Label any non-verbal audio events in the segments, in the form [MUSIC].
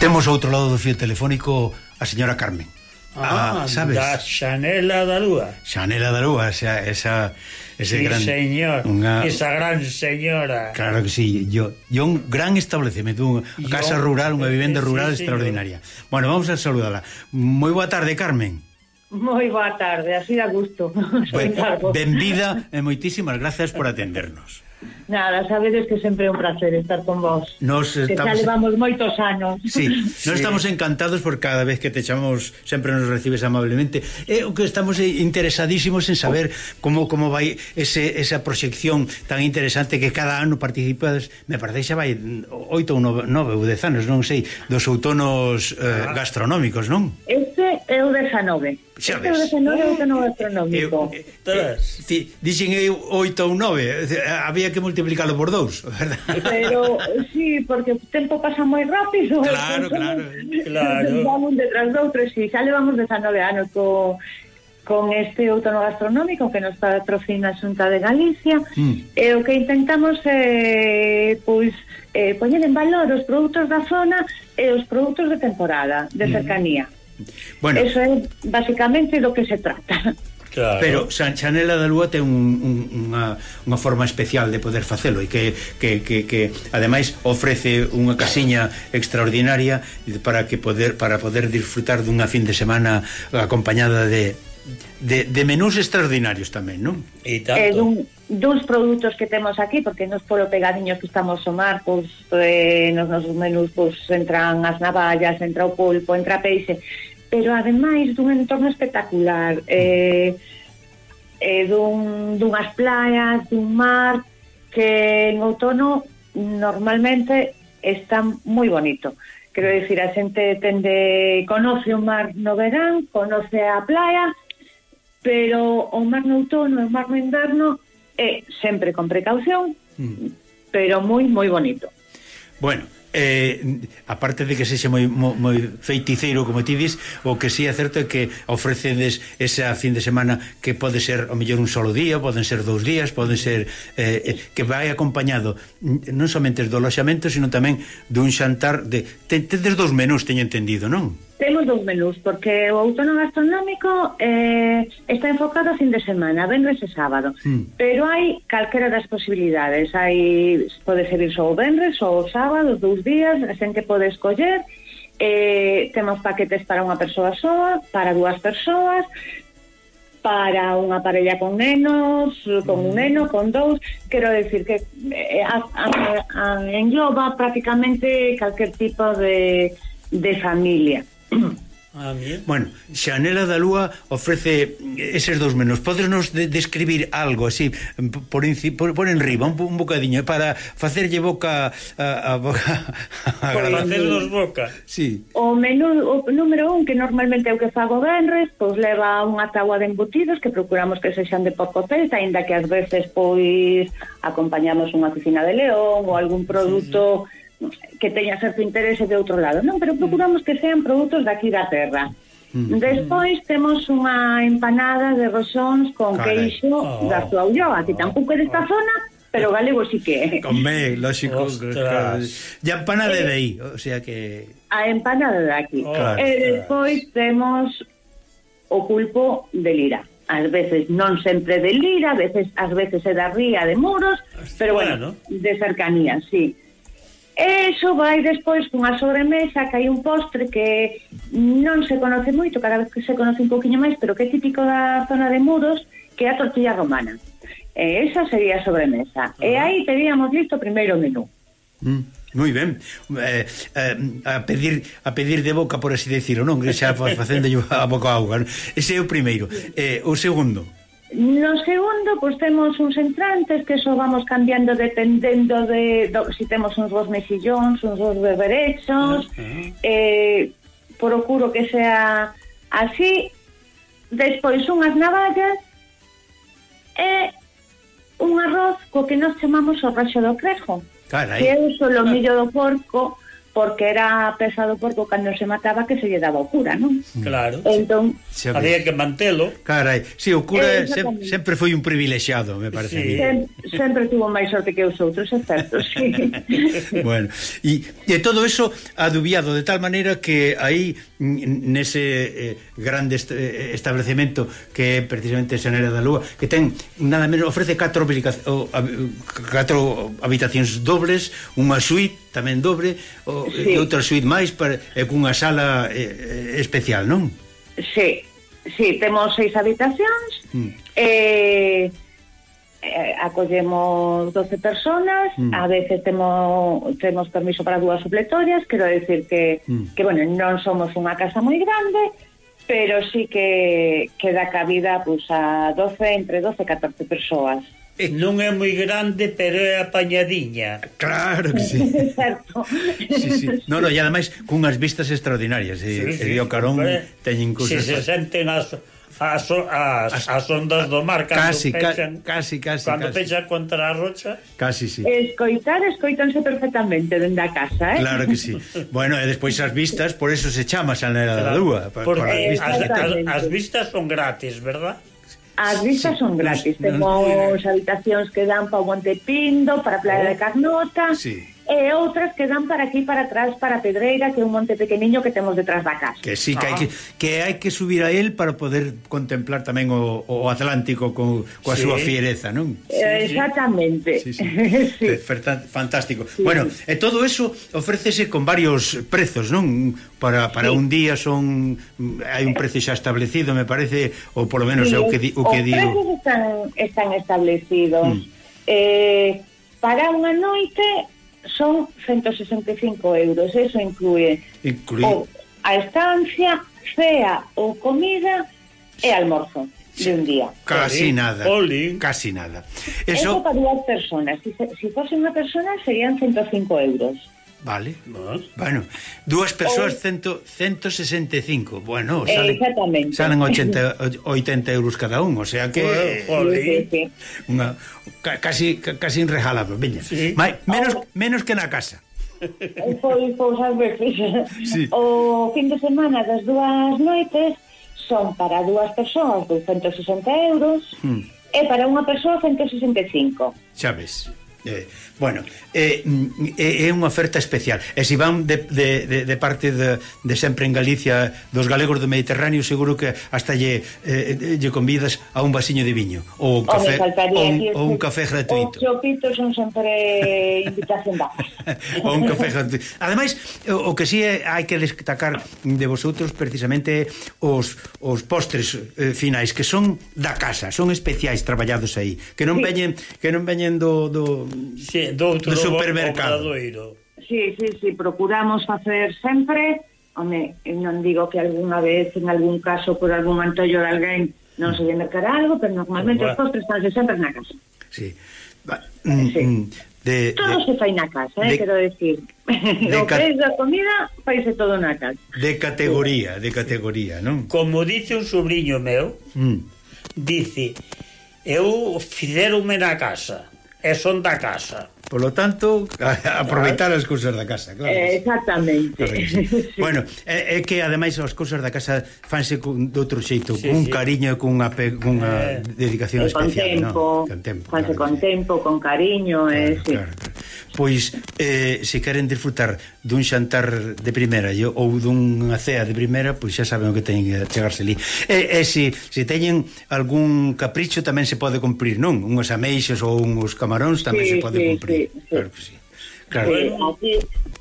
Temos outro lado do fio telefónico a señora Carmen. Ah, ah sabes? Da Xanela da Lúa. Xanela da Lúa, esa, esa ese sí, gran señor, unha... esa gran señora. Claro que sí, yo, yo un gran establecemento, unha yo, casa rural, unha vivenda rural sí, extraordinaria. Señor. Bueno, vamos a saludala. Moi boa tarde, Carmen. Moi boa tarde, así da gusto. [LAUGHS] Pues, benvida e moitísimas gracias por atendernos. Nada, sabedes que sempre é un placer estar con vos. Nos que estamos... xa levamos moitos anos. Sí, sí. [LAUGHS] nos estamos encantados por cada vez que te chamamos, sempre nos recibes amablemente. E o que estamos eh, interesadísimos en saber como como vai ese, esa proxección tan interesante que cada ano participas, me parece xa vai oito ou nove ou dez anos, non sei, dos outonos eh, ah. gastronómicos, non? Este é o 19. Xa. Este é o 19 é o cano gastronómico. Eu, eh, todas. Eh, Ti, dixen eu 8 ou 9, había que multiplicalo por 2, [LAUGHS] verdad? Pero, sí, porque o tempo pasa moi rápido. Claro, [LAUGHS] claro. claro. Vamos detrás de outro, sí, xa levamos 19 anos co con este outono gastronómico que nos patrocina a Xunta de Galicia mm. e o que intentamos eh, pois eh, poñer en valor os produtos da zona e os produtos de temporada, de mm. cercanía. Mm. Bueno, Eso é basicamente do que se trata. Claro. Pero Sanxanela da Lúa ten un, un, unha, unha forma especial de poder facelo e que, que, que, que ademais ofrece unha casiña extraordinaria para que poder para poder disfrutar dunha fin de semana acompañada de de, de menús extraordinarios tamén, non? E tanto. Eh, dun, duns produtos que temos aquí, porque nos polo pegadiños que estamos o mar, pois, eh, nos nosos menús pois, entran as navallas, entra o pulpo, entra peixe, pero ademais dun entorno espectacular eh, eh, dun, dunhas playas, dun mar que en outono normalmente está moi bonito quero dicir, a xente tende conoce o mar no verán conoce a playa pero o mar no outono e o mar no inverno é sempre con precaución mm. pero moi moi bonito Bueno, eh, aparte de que sexe moi, moi, moi feiticeiro como ti dis, o que si sí é certo é que ofrecedes esa fin de semana que pode ser o mellor un solo día poden ser dous días, poden ser eh, eh que vai acompañado non somente do loxamento, sino tamén dun xantar de, tedes dous menús, teño entendido, non? Temos dous menús, porque o outono gastronómico eh, está enfocado a fin de semana, vendres e sábado. Mm. Pero hai calquera das posibilidades. Hai, pode ser ir o vendres ou o sábado, os dous días, a xente pode escoller. Eh, temos paquetes para unha persoa soa, para dúas persoas, para unha parella con nenos, con un mm. neno, con dous, quero decir que eh, a, a, a engloba prácticamente calquer tipo de, de familia. Ah, mí. Bueno, Xanela da Lúa ofrece eses dous menos. Podernos de describir algo así por, por, por enriba, un, un bocadiño eh, para facerlle boca a, a boca [LAUGHS] a Para facernos boca. Sí. O menú o número un que normalmente é o que fago benres, pois leva unha taua de embutidos que procuramos que sexan de poco pelta aínda que ás veces pois acompañamos unha cocina de león ou algún produto sí, sí que teña certo interese de outro lado, non? Pero procuramos que sean produtos daqui da terra. Mm. Despois temos unha empanada de roxóns con Carai. queixo oh. da súa ulloa, que tampouco é desta oh. zona, pero galego sí que é. Hombre, lógico. E Ya empanada eh, de aí, o sea que... A empanada de aquí. Oh, e despois temos o pulpo de lira. Ás veces non sempre de lira, a veces ás veces é da ría de muros, pero bueno, ¿no? de cercanía, sí. E iso vai despois cunha sobremesa que hai un postre que non se conoce moito, cada vez que se conoce un poquinho máis, pero que é típico da zona de Muros, que é a tortilla romana. E esa sería a sobremesa. Uh -huh. E ah. aí teríamos listo o primeiro menú. Mm. Moi ben. Eh, eh, a pedir a pedir de boca por así decirlo, non? que Xa facendo a boca a auga. Non? Ese é o primeiro. Eh, o segundo. No segundo, pois temos uns entrantes que só vamos cambiando dependendo de do, si temos uns bons mexillóns, uns bons beberechos. Ah, eh, procuro que sea así. Despois unhas navallas e un arroz co que nós chamamos o raxo do crejo. Carai. Que é o solomillo ah. do porco porque era pesado do porco cando se mataba que se lle daba o cura, non? Mm. Claro. Entón, sí. había que mantelo. Carai, si, sí, o cura eh, sem, sempre foi un privilexiado, me parece sí. a mí. Sem, sempre tuvo máis sorte que os outros, é certo, sí. [LAUGHS] bueno, e, e todo eso adubiado de tal maneira que aí nese eh, grande est eh, establecemento que é precisamente Xanera da Lúa, que ten nada menos ofrece catro, catro habitacións dobles, unha suite tamén dobre o, sí. e outra suite máis para, e cunha sala eh, especial, non? Sí, sí, temos seis habitacións mm. eh, eh, acollemos 12 personas, mm. a veces temos, temos permiso para dúas supletorias, quero decir que, mm. que bueno, non somos unha casa moi grande, pero sí que, que dá cabida pues, a 12, entre 12 e 14 persoas. [LAUGHS] Non é moi grande, pero é apañadiña. Claro que sí. [LAUGHS] Certo. sí, sí. No, no, e ademais cunhas vistas extraordinarias. E, sí, sí, e o Carón pero, teñen cousas... Se se senten as as, as, as ondas do mar cando casi, pechan, ca, casi, casi, cando casi. pechan contra a rocha casi, sí. escoitar, escoitanse perfectamente dende a casa, eh? claro que sí bueno, e despois as vistas, por eso se chama Xanela claro, da Lúa por, porque por as, vistas as, as, as vistas son gratis, verdad? As vistas sí, son gratis. Nos, Temos no, habitacións que dan para o Monte Pindo, para a Playa oh, de Carnota. Sí e outras que dan para aquí para atrás para Pedreira, que é un monte pequeniño que temos detrás da casa. Que sí, que hai que, que hai que subir a él para poder contemplar tamén o, o Atlántico co, coa sí. súa fiereza, non? Eh, sí, exactamente. Sí, sí. [LAUGHS] sí. Fantástico. Sí. Bueno, e todo eso ofrécese con varios prezos, non? Para, para sí. un día son hai un prezo xa establecido, me parece, ou polo menos sí, é o que di, o que os digo. Os prezos están, están establecidos. Mm. Eh, para unha noite son 165 euros, eso incluye Inclui... o a estancia, cea ou comida e almorzo de un día. Casi Oli. nada. Oli. Casi nada. Eso... eso para dúas personas. Si, se, si fose unha persona serían 105 euros. Vale. Nos. Bueno, dúas persoas cento, 165. Bueno, salen, eh, salen 80, 80 euros cada un, o sea que... Jolín. Sí, sí. Una, casi, casi enrejalado, veña. Sí. Menos, Ahora, menos que na casa. Pois, pois, veces. Sí. O fin de semana das dúas noites son para dúas persoas 260 euros hmm. e para unha persoa 165. Xa ves. Eh, bueno, é, eh, é unha oferta especial. E se van de, de, de, de parte de, de sempre en Galicia Dos galegos do Mediterráneo Seguro que hasta lle, eh, lle convidas a un vasiño de viño Ou un café, ou un, ou un café gratuito. Os chopitos son sempre [LAUGHS] invitación [LAUGHS] Ou un café gratuito. Ademais, o que si sí hai que destacar de vosotros Precisamente os, os postres eh, finais Que son da casa, son especiais traballados aí Que non sí. veñen, que non veñen do, do sí, do outro do supermercado. Obradoiro. Sí, sí, sí, procuramos facer sempre, home, non digo que algunha vez, en algún caso, por algún antollo de alguén, non se lle mercará algo, pero normalmente bueno. os postres están sempre na casa. Sí. Va, mm, sí. Mm, de, todo de, se fai na casa, eh, de, quero decir. De [LAUGHS] o que é da comida, faise todo na casa. De categoría, de categoría, non? Como dice un sobrinho meu, mm. dice, eu fixeronme na casa, e son da casa. Polo tanto, [LAUGHS] aproveitar as cousas da casa, claro. Eh, exactamente. Claro [LAUGHS] sí. Bueno, é, é que ademais as cousas da casa fanse de outro xeito, sí, cun sí. cariño e cunha unha eh, dedicación especial. Con tempo. No? con tempo, claro, con tempo, sí. con cariño, claro, eh, claro, sí. Claro, claro pois eh, se queren disfrutar dun xantar de primeira ou dunha cea de primeira, pois xa saben o que teñen que chegarse ali. E, e se, se teñen algún capricho tamén se pode cumprir, non? Unhos ameixos ou uns camaróns tamén sí, se pode sí, cumprir. Sí, sí. Claro que sí. Claro. Sí, aquí,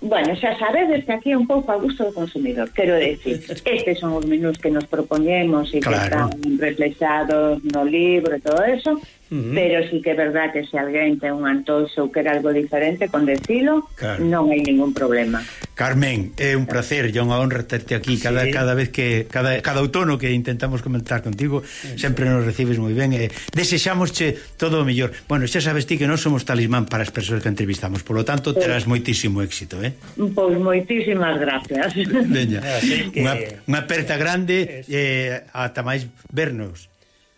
bueno, xa sabedes que aquí é un pouco a gusto do consumidor, quero decir, estes son os menús que nos propoñemos e claro. que están reflexados no libro e todo eso, Pero sí que é verdad que se alguén ten un antoxo ou quer algo diferente con decilo, claro. non hai ningún problema. Carmen, é un placer e unha honra terte aquí cada sí. cada vez que cada cada outono que intentamos comentar contigo, sí, sempre nos recibes moi ben e desexámosche todo o mellor. Bueno, xa sabes ti que non somos talismán para as persoas que entrevistamos, por lo tanto sí. terás moitísimo éxito, eh? Pois moitísimas gracias. Veña. Que... Unha, unha aperta grande eh, ata máis vernos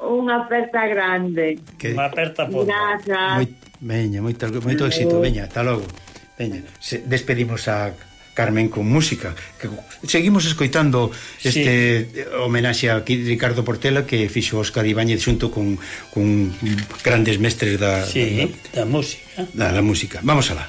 unha aperta grande. Que... Unha aperta por. Moi, veña, moito, moito éxito, veña, hasta logo. Veña, se, despedimos a Carmen con música que seguimos escoitando este sí. homenaxe a Ricardo Portela que fixo Óscar Ibáñez xunto con, con grandes mestres da, sí, da, da, da música da, da música, vamos alá